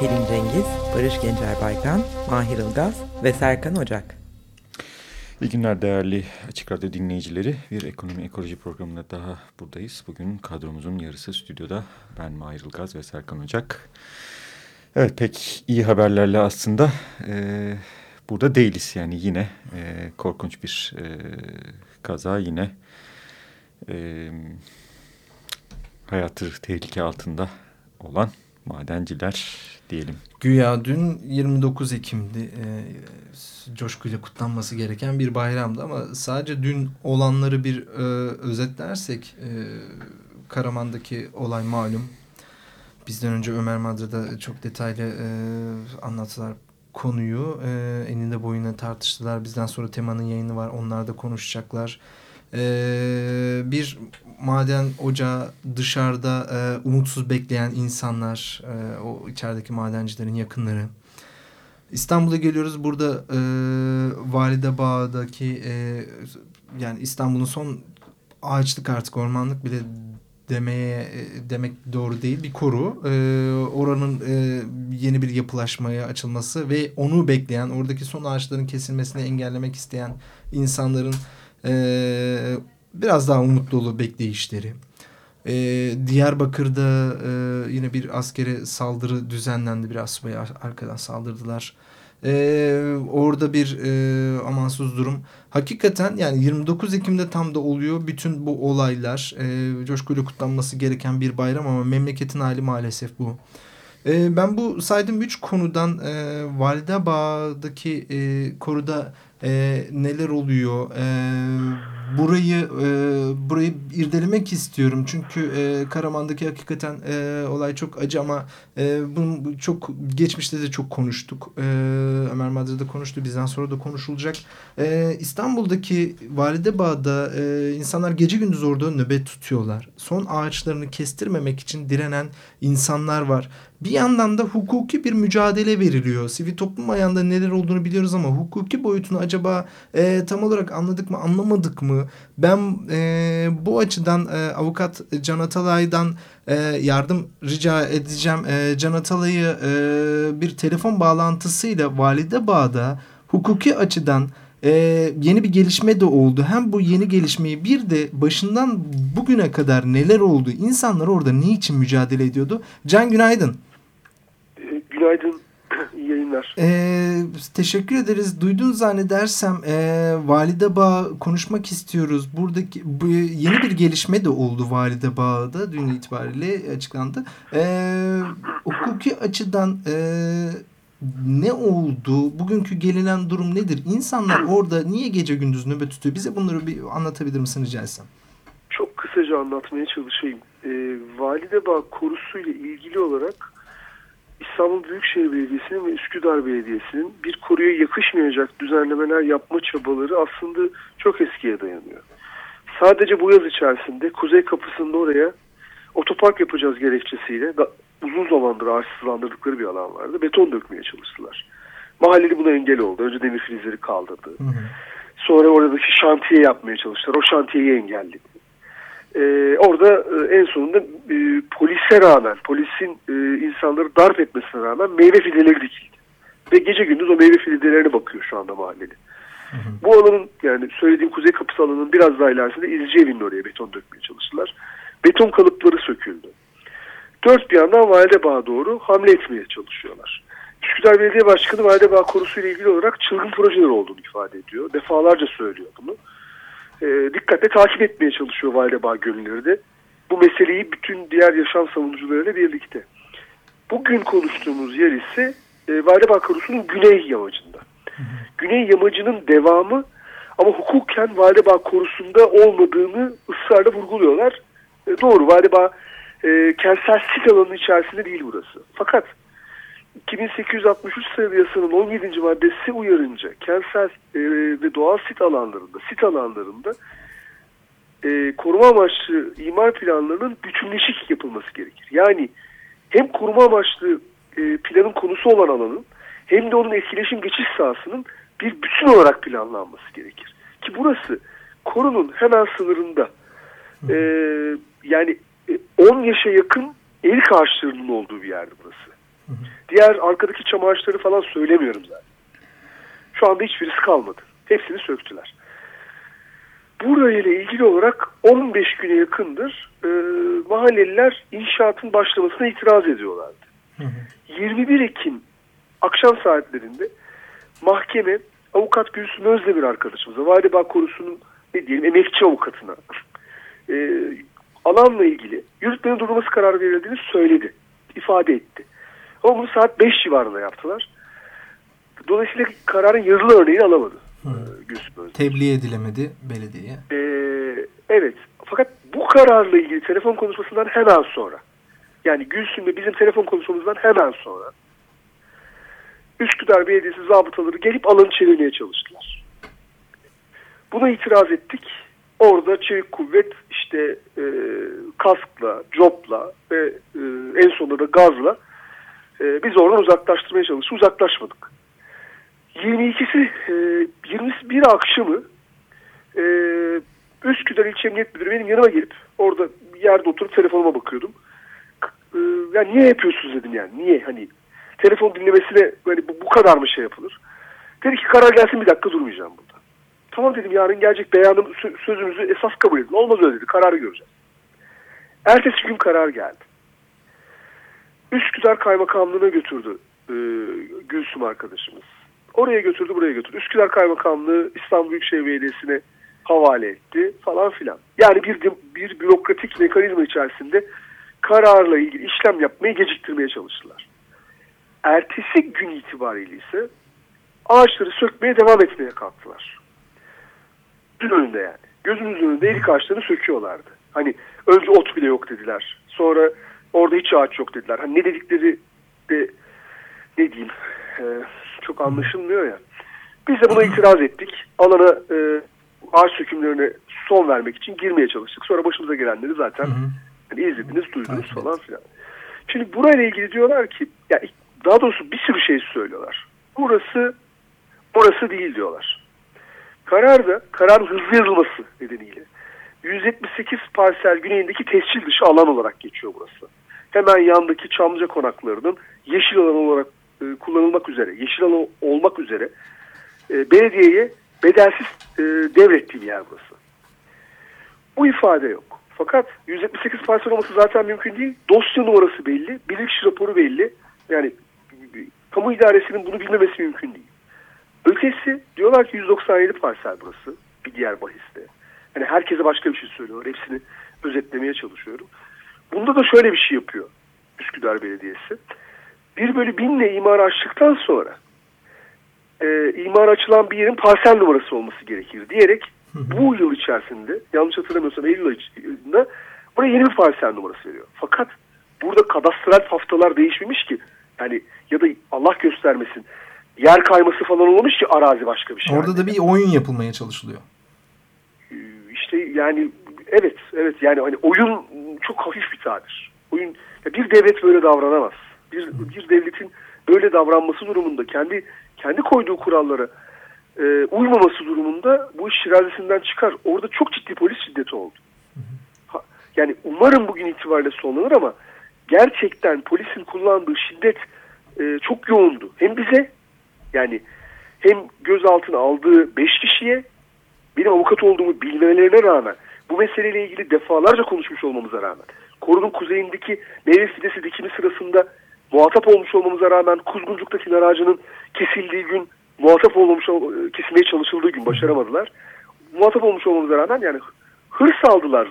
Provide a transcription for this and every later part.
Pelin Cengiz, Barış Gencer Baykan, Mahir Ilgaz ve Serkan Ocak. İyi günler değerli Açık Radyo dinleyicileri. Bir ekonomi ekoloji programında daha buradayız. Bugün kadromuzun yarısı stüdyoda. Ben Mahir Ilgaz ve Serkan Ocak. Evet pek iyi haberlerle aslında e, burada değiliz. Yani yine e, korkunç bir e, kaza yine e, hayatı tehlike altında olan madenciler diyelim. Güya dün 29 Ekim'di. E, coşkuyla kutlanması gereken bir bayramdı ama sadece dün olanları bir e, özetlersek e, Karaman'daki olay malum. Bizden önce Ömer Madra'da çok detaylı e, anlattılar konuyu. E, eninde boyuna tartıştılar. Bizden sonra Tema'nın yayını var. Onlar da konuşacaklar. E, bir maden ocağı dışarıda e, umutsuz bekleyen insanlar, e, o içerideki madencilerin yakınları. İstanbul'a geliyoruz. Burada e, Valide Bağ'daki e, yani İstanbul'un son ağaçlık artık ormanlık bile demeye e, demek doğru değil bir koru. E, oranın e, yeni bir yapılaşmaya açılması ve onu bekleyen oradaki son ağaçların kesilmesini engellemek isteyen insanların e, biraz daha umut dolu bekleyişleri. Ee, Diyarbakır'da e, yine bir askere saldırı düzenlendi. Bir asubaya arkadan saldırdılar. Ee, orada bir e, amansız durum. Hakikaten yani 29 Ekim'de tam da oluyor. Bütün bu olaylar e, coşkuyla kutlanması gereken bir bayram ama memleketin hali maalesef bu. E, ben bu saydığım üç konudan e, Valide Bağ'daki e, koruda e, neler oluyor? E, burayı e, burayı irdelemek istiyorum çünkü e, Karaman'daki hakikaten e, olay çok acı ama e, bunu çok geçmişte de çok konuştuk. E, Ömer Madre'de konuştu, bizden sonra da konuşulacak. E, İstanbul'daki Validebağ'da e, insanlar gece gündüz orada nöbet tutuyorlar. Son ağaçlarını kestirmemek için direnen insanlar var. Bir yandan da hukuki bir mücadele veriliyor. Sivil toplum ayağında neler olduğunu biliyoruz ama hukuki boyutunu acaba e, tam olarak anladık mı anlamadık mı? Ben e, bu açıdan e, avukat Can Atalay'dan e, yardım rica edeceğim. E, Can Atalay'ı e, bir telefon bağlantısıyla Valide Bağ'da hukuki açıdan e, yeni bir gelişme de oldu. Hem bu yeni gelişmeyi bir de başından bugüne kadar neler oldu? İnsanlar orada ne için mücadele ediyordu? Can günaydın. Günaydın. İyi yayınlar. Ee, teşekkür ederiz. Duydun zannedersem e, Valide Bağ konuşmak istiyoruz. Buradaki bu, yeni bir gelişme de oldu Valide Bağ'da dün itibariyle açıklandı. E, hukuki açıdan e, ne oldu? Bugünkü gelinen durum nedir? İnsanlar orada niye gece gündüz nöbet tutuyor? Bize bunları bir anlatabilir misin rica etsem? Çok kısaca anlatmaya çalışayım. E, Valide Bağ korusuyla ilgili olarak İstanbul Büyükşehir Belediyesi'nin ve Üsküdar Belediyesi'nin bir koruya yakışmayacak düzenlemeler yapma çabaları aslında çok eskiye dayanıyor. Sadece bu yaz içerisinde Kuzey Kapısı'nın oraya otopark yapacağız gerekçesiyle uzun zamandır ağaçsızlandırdıkları bir alan vardı. Beton dökmeye çalıştılar. Mahalleli buna engel oldu. Önce demir filizleri kaldırdı. Hı hı. Sonra oradaki şantiye yapmaya çalıştılar. O şantiyeyi engelledi e, orada e, en sonunda e, polise rağmen, polisin e, insanları darp etmesine rağmen meyve fideleri dikildi. Ve gece gündüz o meyve fidelerine bakıyor şu anda. Hı hı. Bu alanın yani söylediğim kuzey kapısı alanının biraz daha ilerisinde İzci evinin oraya beton dökmeye çalıştılar. Beton kalıpları söküldü. Dört bir yandan Validebağ'a doğru hamle etmeye çalışıyorlar. Üsküdar Belediye Başkanı Validebağ korusuyla ilgili olarak çılgın projeler olduğunu ifade ediyor. Defalarca söylüyor bunu e, dikkatle takip etmeye çalışıyor Validebağ gönülleri de. Bu meseleyi bütün diğer yaşam savunucularıyla birlikte. Bugün konuştuğumuz yer ise e, Validebağ Karusu'nun güney yamacında. Güney yamacının devamı ama hukuken Validebağ korusunda olmadığını ısrarla vurguluyorlar. E, doğru Validebağ e, kentsel sit alanının içerisinde değil burası. Fakat 2863 sayılı yasanın 17. maddesi uyarınca kentsel e, ve doğal sit alanlarında, sit alanlarında e, koruma amaçlı imar planlarının bütünleşik yapılması gerekir. Yani hem koruma amaçlı e, planın konusu olan alanın hem de onun etkileşim geçiş sahasının bir bütün olarak planlanması gerekir. Ki burası korunun hemen sınırında e, yani e, 10 yaşa yakın erik ağaçlarının olduğu bir yerdi burası. Diğer arkadaki çam ağaçları falan söylemiyorum zaten. Şu anda hiçbirisi kalmadı. Hepsini söktüler. Burayla ilgili olarak 15 güne yakındır e, mahalleliler inşaatın başlamasına itiraz ediyorlardı. Hı hı. 21 Ekim akşam saatlerinde mahkeme avukat Gülsüm Özdemir arkadaşımıza, Validebağ Korusu'nun ne diyelim emekçi avukatına e, alanla ilgili yürütmenin durulması kararı verildiğini söyledi, ifade etti. Ama bunu saat 5 civarında yaptılar. Dolayısıyla kararın yazılı örneğini alamadı. Hı. Tebliğ edilemedi belediyeye. Ee, evet. Fakat bu kararla ilgili telefon konuşmasından hemen sonra yani Gülsüm'le bizim telefon konuşmamızdan hemen sonra Üsküdar Belediyesi zabıtaları gelip alanı çevirmeye çalıştılar. Buna itiraz ettik. Orada çevik kuvvet işte e, kaskla, copla ve e, en sonunda da gazla e, biz oradan uzaklaştırmaya çalıştık. Uzaklaşmadık. 22'si e, 21 akşamı e, Üsküdar İlçe Emniyet Müdürü benim yanıma gelip orada yerde oturup telefonuma bakıyordum. E, yani niye yapıyorsunuz dedim yani. Niye hani telefon dinlemesine böyle bu, bu kadar mı şey yapılır? Dedi ki karar gelsin bir dakika durmayacağım burada. Tamam dedim yarın gelecek beyanım sözümüzü esas kabul edin. Olmaz öyle dedi kararı göreceğiz. Ertesi gün karar geldi. Üsküdar Kaymakamlığı'na götürdü e, Gülsüm arkadaşımız. Oraya götürdü buraya götürdü. Üsküdar Kaymakamlığı İstanbul Büyükşehir Belediyesi'ne havale etti falan filan. Yani bir, bir bürokratik mekanizma içerisinde kararla ilgili işlem yapmayı geciktirmeye çalıştılar. Ertesi gün itibariyle ise ağaçları sökmeye devam etmeye kalktılar. Dün önünde yani. Gözümüzün önünde erik ağaçlarını söküyorlardı. Hani önce ot bile yok dediler. Sonra orada hiç ağaç yok dediler. Hani ne dedikleri de ne diyeyim e, çok anlaşılmıyor ya. Biz de buna itiraz ettik. Alana e, ağaç sökümlerine son vermek için girmeye çalıştık. Sonra başımıza gelenleri zaten hani izlediniz, duydunuz evet. falan filan. Şimdi burayla ilgili diyorlar ki ya daha doğrusu bir sürü şey söylüyorlar. Burası burası değil diyorlar. Kararda kararın hızlı yazılması nedeniyle 178 parsel güneyindeki tescil dışı alan olarak geçiyor burası. Hemen yandaki Çamlıca konaklarının yeşil alan olarak e, kullanılmak üzere, yeşil alan olmak üzere e, belediyeye bedelsiz e, devrettiği bir yer burası. Bu ifade yok. Fakat 178 parsel olması zaten mümkün değil. Dosya numarası belli, bilirkişi raporu belli. Yani kamu idaresinin bunu bilmemesi mümkün değil. Ötesi diyorlar ki 197 parsel burası bir diğer bahiste. Yani herkese başka bir şey söylüyorlar. Hepsini özetlemeye çalışıyorum. Bunda da şöyle bir şey yapıyor Üsküdar Belediyesi. 1 bölü 1000 ile imar açtıktan sonra e, imar açılan bir yerin parsel numarası olması gerekir diyerek bu yıl içerisinde yanlış hatırlamıyorsam Eylül ayında buraya yeni bir parsel numarası veriyor. Fakat burada kadastral haftalar değişmemiş ki yani ya da Allah göstermesin yer kayması falan olmamış ki arazi başka bir şey. Orada da bir oyun yapılmaya çalışılıyor. Ee, işte yani evet evet yani hani oyun çok hafif bir tabir. Oyun bir devlet böyle davranamaz. Bir, bir devletin böyle davranması durumunda kendi kendi koyduğu kurallara e, uymaması durumunda bu iş şirazesinden çıkar. Orada çok ciddi polis şiddeti oldu. Ha, yani umarım bugün itibariyle sonlanır ama gerçekten polisin kullandığı şiddet e, çok yoğundu. Hem bize yani hem gözaltına aldığı beş kişiye benim avukat olduğumu bilmelerine rağmen bu meseleyle ilgili defalarca konuşmuş olmamıza rağmen korunun kuzeyindeki meyve fidesi dikimi sırasında muhatap olmuş olmamıza rağmen Kuzguncuk'taki nar ağacının kesildiği gün muhatap olmamış kesilmeye çalışıldığı gün başaramadılar. Muhatap olmuş olmamıza rağmen yani hırs aldılar.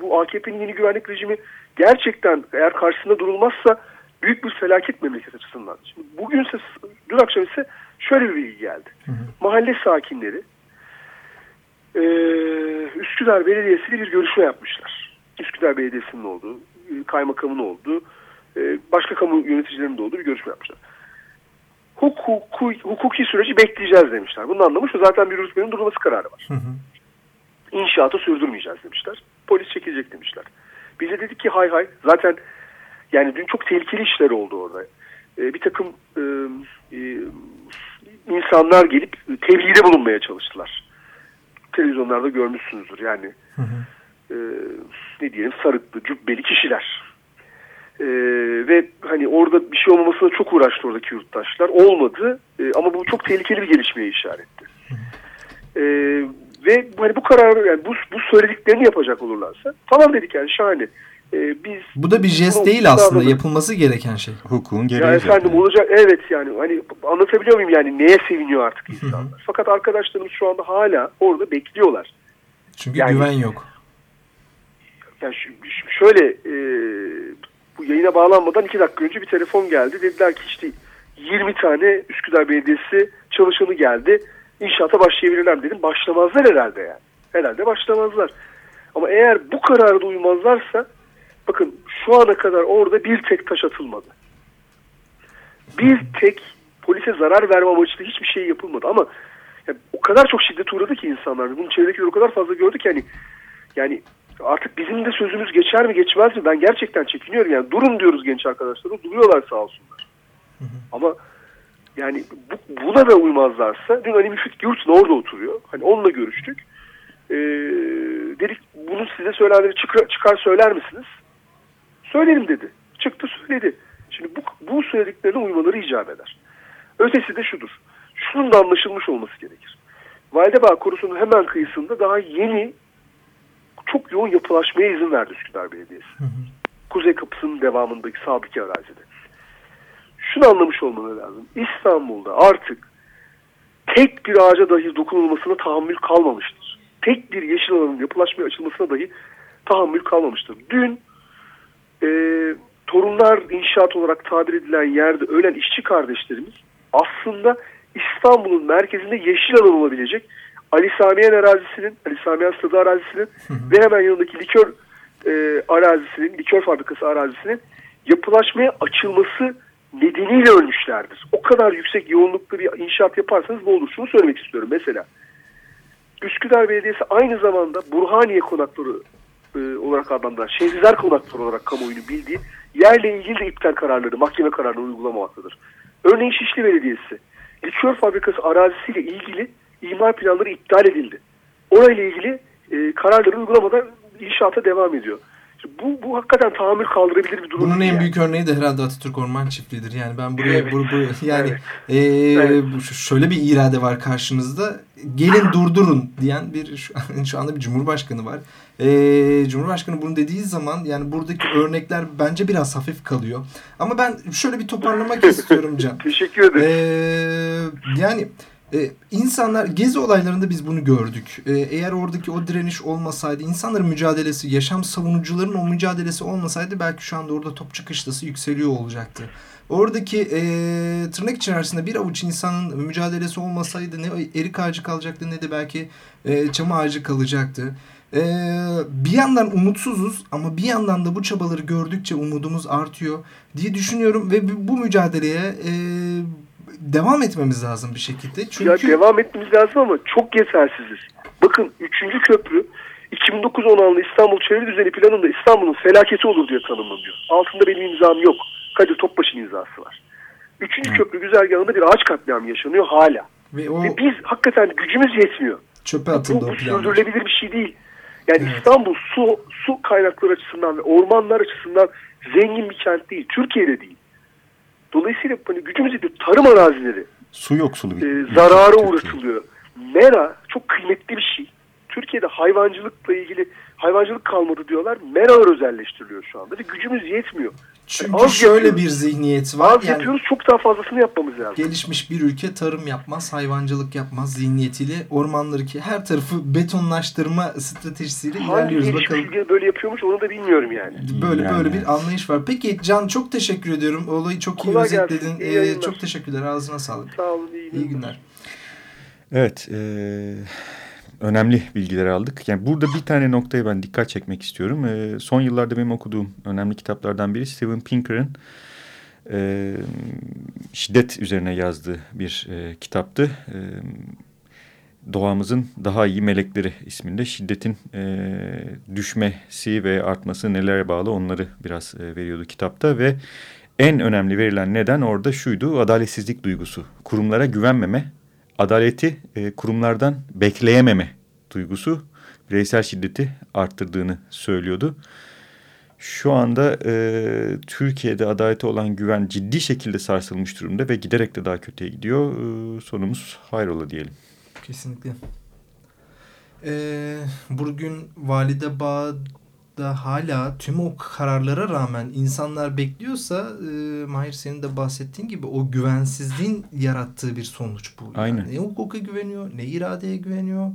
Bu AKP'nin yeni güvenlik rejimi gerçekten eğer karşısında durulmazsa büyük bir felaket memleket açısından. Şimdi bugün ise, dün akşam ise şöyle bir bilgi geldi. Hı hı. Mahalle sakinleri e, Üsküdar Belediyesi ile bir görüşme yapmışlar. Üsküdar Belediyesi'nin olduğu, kaymakamın olduğu e, başka kamu yöneticilerinin de olduğu bir görüşme yapmışlar. Hukuku, hukuki süreci bekleyeceğiz demişler. Bunun anlamı şu zaten bir rütbenin durulması kararı var. Hı hı. İnşaatı sürdürmeyeceğiz demişler. Polis çekilecek demişler. Biz de dedik ki hay hay zaten yani dün çok tehlikeli işler oldu orada. E, bir takım e, e, insanlar gelip tebliğde bulunmaya çalıştılar. Televizyonlarda görmüşsünüzdür yani. Hı hı. E, ne diyelim sarıklı, cübbeli kişiler. E, ve hani orada bir şey olmamasına çok uğraştı oradaki yurttaşlar. Olmadı e, ama bu çok tehlikeli bir gelişmeye işaretti. E, ve hani bu kararı yani bu, bu söylediklerini yapacak olurlarsa tamam dedik yani şahane. E, biz Bu da bir jest değil aslında. Yapılması gereken şey. Hukukun gereği Ya efendim zaten. olacak evet yani hani anlatabiliyor muyum yani neye seviniyor artık insanlar. Fakat arkadaşlarımız şu anda hala orada bekliyorlar. Çünkü Yani- güven yok. Yani şöyle e, bu yayına bağlanmadan iki dakika önce bir telefon geldi. Dediler ki işte 20 tane Üsküdar Belediyesi çalışanı geldi. İnşaata başlayabilirler dedim. Başlamazlar herhalde yani. Herhalde başlamazlar. Ama eğer bu kararı da uymazlarsa bakın şu ana kadar orada bir tek taş atılmadı. Bir tek polise zarar verme amaçlı hiçbir şey yapılmadı ama ya o kadar çok şiddet uğradı ki insanlar. Bunun çevredekiler o kadar fazla gördük ki hani yani artık bizim de sözümüz geçer mi geçmez mi ben gerçekten çekiniyorum. Yani durun diyoruz genç arkadaşlara duruyorlar sağ olsunlar. Ama yani bu, buna da uymazlarsa dün Ali Müfit Yurt'un orada oturuyor. Hani onunla görüştük. Ee, dedik bunu size söylenleri çıkar, çıkar söyler misiniz? Söylerim dedi. Çıktı söyledi. Şimdi bu, bu söylediklerine uymaları icap eder. Ötesi de şudur. Şunun da anlaşılmış olması gerekir. Validebağ Korusu'nun hemen kıyısında daha yeni çok yoğun yapılaşmaya izin verdi Üsküdar Belediyesi. Kuzey kapısının devamındaki sağdaki arazide. Şunu anlamış olmaları lazım. İstanbul'da artık tek bir ağaca dahi dokunulmasına tahammül kalmamıştır. Tek bir yeşil alanın yapılaşmaya açılmasına dahi tahammül kalmamıştır. Dün e, torunlar inşaat olarak tabir edilen yerde ölen işçi kardeşlerimiz aslında İstanbul'un merkezinde yeşil alan olabilecek Ali Samiyen arazisinin, Ali Samiyen Stadı arazisinin ve hemen yanındaki likör e, arazisinin, likör fabrikası arazisinin yapılaşmaya açılması nedeniyle ölmüşlerdir. O kadar yüksek yoğunlukta bir inşaat yaparsanız ne olur? Şunu söylemek istiyorum mesela. Üsküdar Belediyesi aynı zamanda Burhaniye konakları e, olarak adlandırılan Şehrizar konakları olarak kamuoyunu bildiği yerle ilgili de iptal kararları, mahkeme kararları uygulamaktadır. Örneğin Şişli Belediyesi likör fabrikası arazisiyle ilgili imar planları iptal edildi. Orayla ilgili e, kararları uygulamadan inşaata devam ediyor. Şimdi bu, bu hakikaten tahammül kaldırabilir bir durum. Bunun en yani. büyük örneği de herhalde Atatürk Orman Çiftliği'dir. Yani ben buraya Evet. bu, bu- yani Evet. e, Evet. şöyle bir irade var karşınızda. Gelin durdurun diyen bir şu, şu anda bir cumhurbaşkanı var. E, Cumhurbaşkanı bunu dediği zaman yani buradaki örnekler bence biraz hafif kalıyor. Ama ben şöyle bir toparlamak istiyorum Can. Teşekkür ederim. Ee, yani e, insanlar gezi olaylarında biz bunu gördük. Ee, eğer oradaki o direniş olmasaydı, insanların mücadelesi, yaşam savunucuların o mücadelesi olmasaydı belki şu anda orada top çıkışlası yükseliyor olacaktı. Oradaki e, tırnak içerisinde bir avuç insanın mücadelesi olmasaydı ne erik ağacı kalacaktı ne de belki e, çam ağacı kalacaktı. E, bir yandan umutsuzuz ama bir yandan da bu çabaları gördükçe umudumuz artıyor diye düşünüyorum ve bu mücadeleye e, devam etmemiz lazım bir şekilde. Çünkü Ya devam etmemiz lazım ama çok yetersiziz. Bakın 3. köprü 2009 onanlı İstanbul Çevre Düzeni planında İstanbul'un felaketi olur diye tanımlanıyor. Altında benim imzam yok. Kadir Topbaş'ın imzası var. Üçüncü köprü güzergahında bir ağaç katliamı yaşanıyor hala. ve o Ve biz hakikaten gücümüz yetmiyor. çöpe Bu, atıldı bu planlar. sürdürülebilir bir şey değil. Yani Evet. İstanbul su su kaynakları açısından ve ormanlar açısından zengin bir kent değil. Türkiye'de değil. Dolayısıyla hani gücümüz yetiyor. Tarım arazileri Su yoksulu bir e, zarara uğratılıyor. Mera çok kıymetli bir şey. Türkiye'de hayvancılıkla ilgili hayvancılık kalmadı diyorlar. Meralar özelleştiriliyor şu anda ve gücümüz yetmiyor. Çünkü az şöyle yapıyoruz. bir zihniyet var. Az Yani yapıyoruz çok daha fazlasını yapmamız lazım. gelişmiş bir ülke tarım yapmaz, hayvancılık yapmaz zihniyetiyle ormanları ki her tarafı betonlaştırma stratejisiyle Hangi ilerliyoruz gelişmiş bakalım. ülke böyle yapıyormuş onu da bilmiyorum yani. Böyle Yani. böyle bir anlayış var. Peki Can çok teşekkür ediyorum. Olayı çok iyi Kolay gelsin. özetledin. İyi Ee, çok teşekkürler. Ağzına sağlık. Sağ olun iyi, İyi günler. Evet. e, önemli bilgiler aldık. Yani burada bir tane noktaya ben dikkat çekmek istiyorum. E, son yıllarda benim okuduğum önemli kitaplardan biri Steven Pinker'ın e, şiddet üzerine yazdığı bir e, kitaptı. E, Doğamızın Daha iyi Melekleri isminde şiddetin e, düşmesi ve artması nelere bağlı onları biraz e, veriyordu kitapta ve en önemli verilen neden orada şuydu adaletsizlik duygusu. Kurumlara güvenmeme, adaleti e, kurumlardan bekleyememe duygusu bireysel şiddeti arttırdığını söylüyordu. Şu anda e, Türkiye'de adalete olan güven ciddi şekilde sarsılmış durumda ve giderek de daha kötüye gidiyor. E, sonumuz hayrola diyelim. Kesinlikle. Ee, bugün Valide Bağ'da hala tüm o kararlara rağmen insanlar bekliyorsa e, Mahir senin de bahsettiğin gibi o güvensizliğin yarattığı bir sonuç bu. Aynen. Yani ne hukuka güveniyor ne iradeye güveniyor.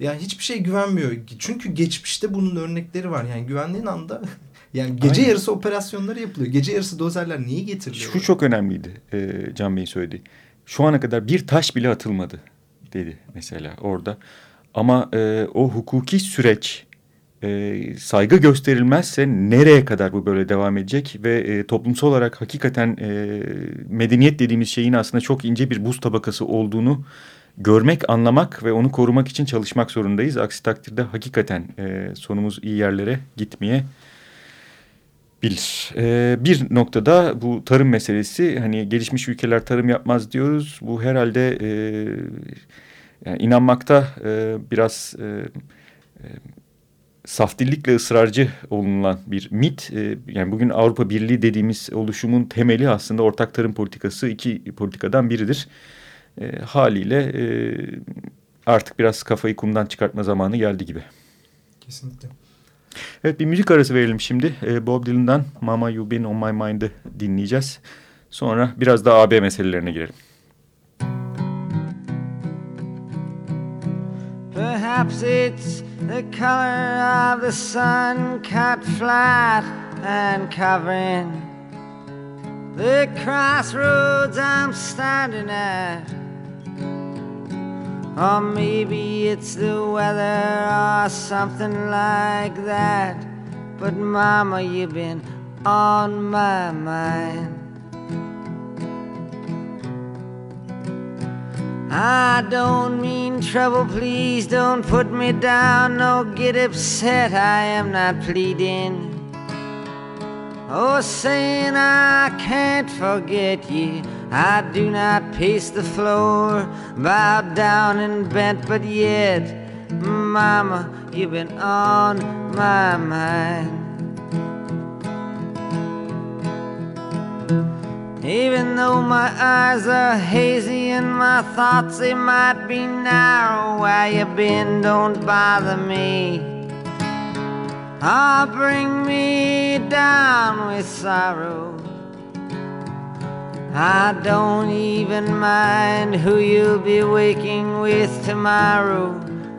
Yani hiçbir şey güvenmiyor. Çünkü geçmişte bunun örnekleri var. Yani güvendiğin anda yani gece Aynen. yarısı operasyonları yapılıyor. Gece yarısı dozerler niye getiriliyor? Şu çok önemliydi e, Can Bey söyledi. Şu ana kadar bir taş bile atılmadı dedi mesela orada. Ama e, o hukuki süreç e, saygı gösterilmezse nereye kadar bu böyle devam edecek ve e, toplumsal olarak hakikaten e, medeniyet dediğimiz şeyin aslında çok ince bir buz tabakası olduğunu görmek, anlamak ve onu korumak için çalışmak zorundayız. Aksi takdirde hakikaten e, sonumuz iyi yerlere gitmeye bilir. Ee, bir noktada bu tarım meselesi hani gelişmiş ülkeler tarım yapmaz diyoruz. Bu herhalde e, yani inanmakta e, biraz e, e, saftillikle ısrarcı olunan bir mit. E, yani bugün Avrupa Birliği dediğimiz oluşumun temeli aslında ortak tarım politikası iki politikadan biridir. E, haliyle e, artık biraz kafayı kumdan çıkartma zamanı geldi gibi. Kesinlikle. Evet bir müzik arası verelim şimdi. E, Bob Dylan'dan Mama You Been On My Mind'ı dinleyeceğiz. Sonra biraz daha AB meselelerine girelim. Perhaps it's the color of the sun cut flat and covering the crossroads I'm standing at. Or maybe it's the weather or something like that. But mama, you've been on my mind. I don't mean trouble, please don't put me down, no get upset, I am not pleading. Oh, saying I can't forget you. I do not pace the floor, bowed down and bent, but yet, Mama, you've been on my mind. Even though my eyes are hazy and my thoughts they might be narrow, where you been don't bother me. Ah, bring me down with sorrow. I don't even mind who you'll be waking with tomorrow.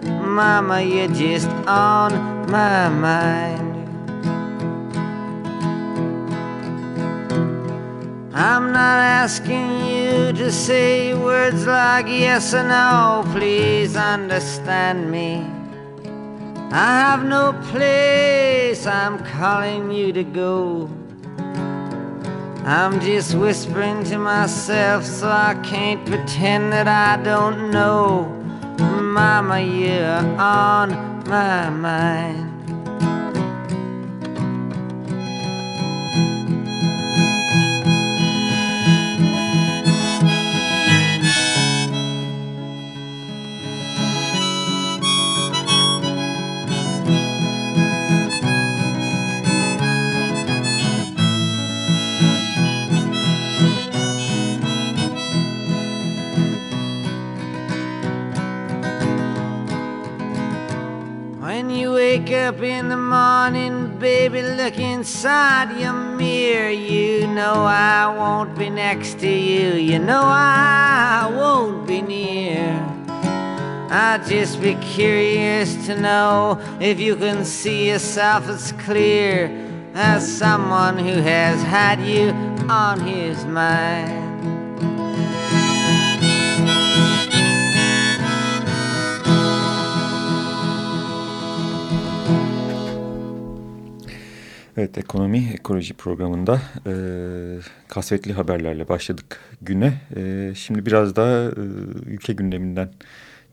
Mama, you're just on my mind. I'm not asking you to say words like yes or no, please understand me. I have no place I'm calling you to go. I'm just whispering to myself so I can't pretend that I don't know. Mama, you're on my mind. Baby, look inside your mirror. You know I won't be next to you. You know I won't be near. I'd just be curious to know if you can see yourself as clear as someone who has had you on his mind. Evet, ekonomi ekoloji programında e, kasvetli haberlerle başladık güne. E, şimdi biraz daha e, ülke gündeminden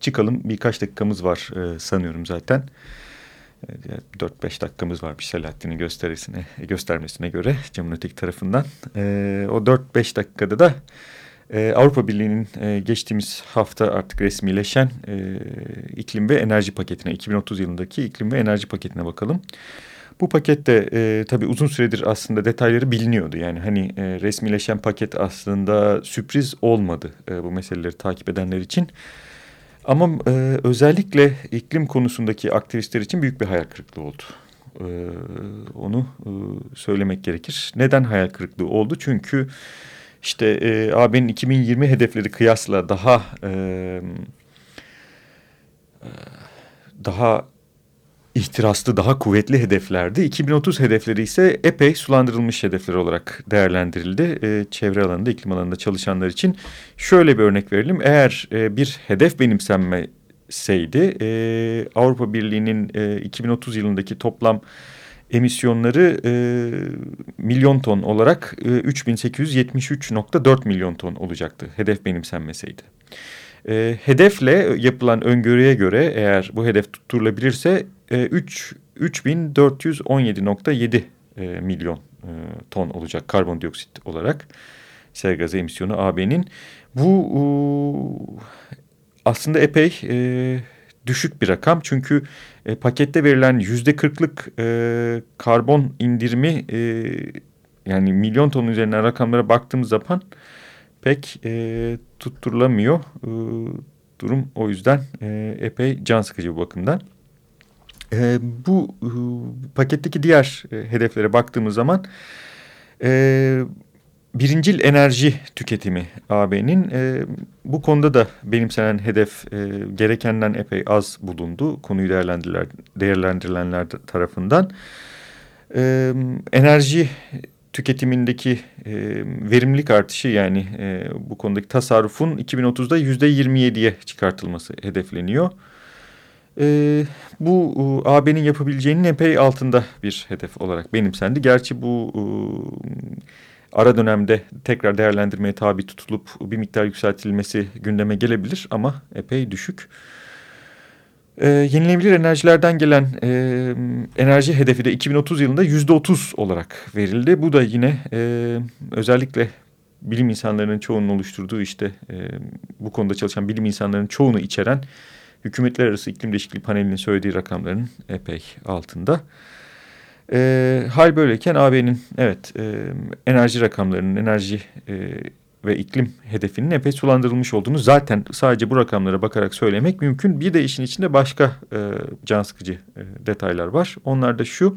çıkalım. Birkaç dakikamız var e, sanıyorum zaten. E, 4-5 dakikamız var bir Selahattin'in gösterisine, göstermesine göre camın öteki tarafından. E, o 4-5 dakikada da e, Avrupa Birliği'nin e, geçtiğimiz hafta artık resmileşen e, iklim ve enerji paketine, 2030 yılındaki iklim ve enerji paketine bakalım. Bu pakette e, tabii uzun süredir aslında detayları biliniyordu. Yani hani e, resmileşen paket aslında sürpriz olmadı e, bu meseleleri takip edenler için. Ama e, özellikle iklim konusundaki aktivistler için büyük bir hayal kırıklığı oldu. E, onu e, söylemek gerekir. Neden hayal kırıklığı oldu? Çünkü işte e, AB'nin 2020 hedefleri kıyasla daha e, daha ihtiraslı, daha kuvvetli hedeflerdi. 2030 hedefleri ise epey sulandırılmış hedefler olarak değerlendirildi. E, çevre alanında, iklim alanında çalışanlar için. Şöyle bir örnek verelim. Eğer e, bir hedef benimsenmeseydi e, Avrupa Birliği'nin e, 2030 yılındaki toplam emisyonları e, milyon ton olarak e, 3873.4 milyon ton olacaktı hedef benimsenmeseydi. E, hedefle yapılan öngörüye göre eğer bu hedef tutturulabilirse e, 3 3417.7 e, milyon e, ton olacak karbondioksit olarak sera gazı emisyonu AB'nin. Bu e, aslında epey e, düşük bir rakam çünkü e, pakette verilen yüzde kırklık e, karbon indirimi e, yani milyon ton üzerinden rakamlara baktığımız zaman pek e, tutturulamıyor. E, durum o yüzden e, epey can sıkıcı bu bakımdan. E, bu e, paketteki diğer e, hedeflere baktığımız zaman e, birincil enerji tüketimi AB'nin e, bu konuda da benimsenen hedef e, gerekenden epey az bulundu konuyu değerlendirilenler, değerlendirilenler tarafından. E, enerji tüketimindeki e, verimlilik artışı yani e, bu konudaki tasarrufun 2030'da yüzde 27'ye çıkartılması hedefleniyor. E, bu e, AB'nin yapabileceğinin epey altında bir hedef olarak benimsendi. Gerçi bu e, ara dönemde tekrar değerlendirmeye tabi tutulup bir miktar yükseltilmesi gündeme gelebilir ama epey düşük. E, yenilenebilir enerjilerden gelen e, enerji hedefi de 2030 yılında yüzde otuz olarak verildi. Bu da yine e, özellikle bilim insanlarının çoğunun oluşturduğu işte e, bu konuda çalışan bilim insanlarının çoğunu içeren hükümetler arası iklim değişikliği panelinin söylediği rakamların epey altında. E, hal böyleyken AB'nin evet e, enerji rakamlarının enerji e, ve iklim hedefinin epey sulandırılmış olduğunu zaten sadece bu rakamlara bakarak söylemek mümkün. Bir de işin içinde başka e, can sıkıcı e, detaylar var. Onlar da şu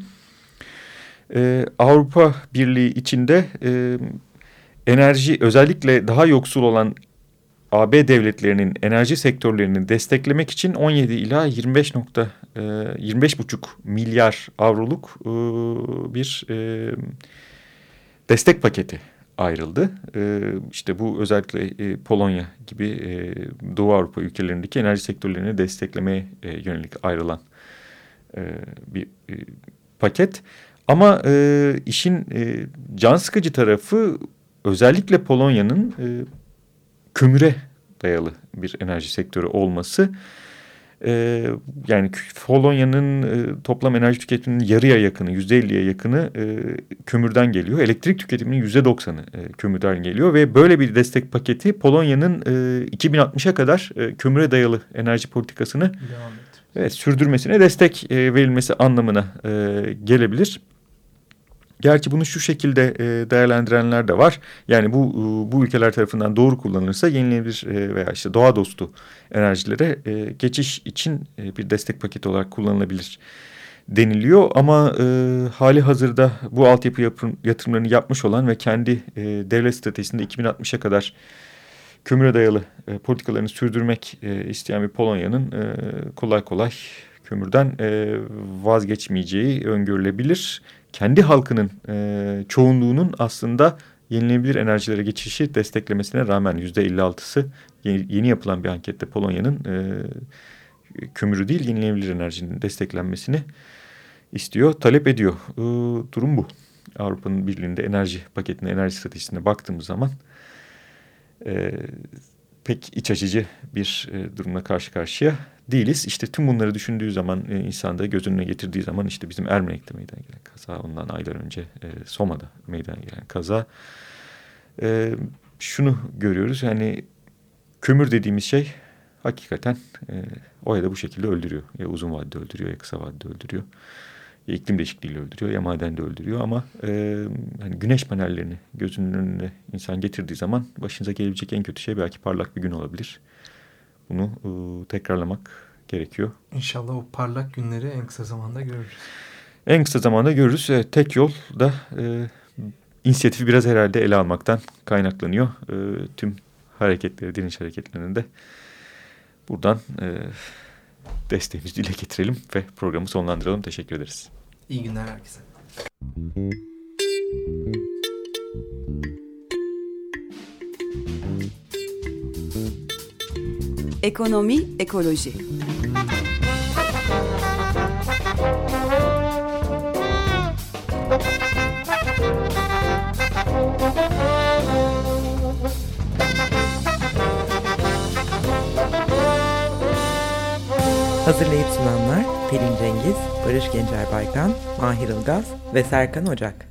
e, Avrupa Birliği içinde e, enerji özellikle daha yoksul olan AB devletlerinin enerji sektörlerini desteklemek için 17 ila 25 nokta e, 25,5 milyar avroluk e, bir e, destek paketi ayrıldı. E, işte bu özellikle e, Polonya gibi e, Doğu Avrupa ülkelerindeki enerji sektörlerini desteklemeye e, yönelik ayrılan e, bir e, paket. Ama e, işin e, can sıkıcı tarafı özellikle Polonya'nın e, kömüre dayalı bir enerji sektörü olması. E, yani Polonya'nın e, toplam enerji tüketiminin yarıya yakını, yüzde elliye yakını e, kömürden geliyor. Elektrik tüketiminin yüzde doksanı e, kömürden geliyor ve böyle bir destek paketi Polonya'nın e, 2060'a kadar e, kömüre dayalı enerji politikasını evet, sürdürmesine destek e, verilmesi anlamına e, gelebilir. Gerçi bunu şu şekilde e, değerlendirenler de var. Yani bu e, bu ülkeler tarafından doğru kullanılırsa yenilenebilir e, veya işte doğa dostu enerjilere geçiş için bir destek paketi olarak kullanılabilir deniliyor. Ama hali hazırda bu altyapı yapım, yatırımlarını yapmış olan ve kendi devlet stratejisinde 2060'a kadar kömüre dayalı politikalarını sürdürmek isteyen bir Polonya'nın kolay kolay kömürden vazgeçmeyeceği öngörülebilir kendi halkının e, çoğunluğunun aslında yenilenebilir enerjilere geçişi desteklemesine rağmen yüzde 56'sı yeni, yeni yapılan bir ankette Polonya'nın e, kömürü değil yenilenebilir enerjinin desteklenmesini istiyor, talep ediyor. E, durum bu. Avrupa'nın Birliği'nde enerji paketine, enerji stratejisine baktığımız zaman e, pek iç açıcı bir e, durumla karşı karşıya değiliz. İşte tüm bunları düşündüğü zaman e, insanda göz önüne getirdiği zaman işte bizim Ermenek'te meydana gelen kaza, ondan aylar önce e, Soma'da meydana gelen kaza. E, şunu görüyoruz yani kömür dediğimiz şey hakikaten e, o ya da bu şekilde öldürüyor. Ya uzun vadede öldürüyor ya kısa vadede öldürüyor. İklim değişikliğiyle öldürüyor ya madende öldürüyor ama e, yani güneş panellerini gözünün önüne insan getirdiği zaman başınıza gelebilecek en kötü şey belki parlak bir gün olabilir. Bunu e, tekrarlamak gerekiyor. İnşallah o parlak günleri en kısa zamanda görürüz. En kısa zamanda görürüz. E, tek yol da e, inisiyatifi biraz herhalde ele almaktan kaynaklanıyor. E, tüm hareketleri, direniş hareketlerinde buradan e, desteğimizi dile getirelim ve programı sonlandıralım. Teşekkür ederiz. İyi günler herkese. Ekonomi, ekoloji. Hazırlayıp sunanlar Pelin Cengiz, Barış Gencer Baykan, Mahir Ilgaz ve Serkan Ocak.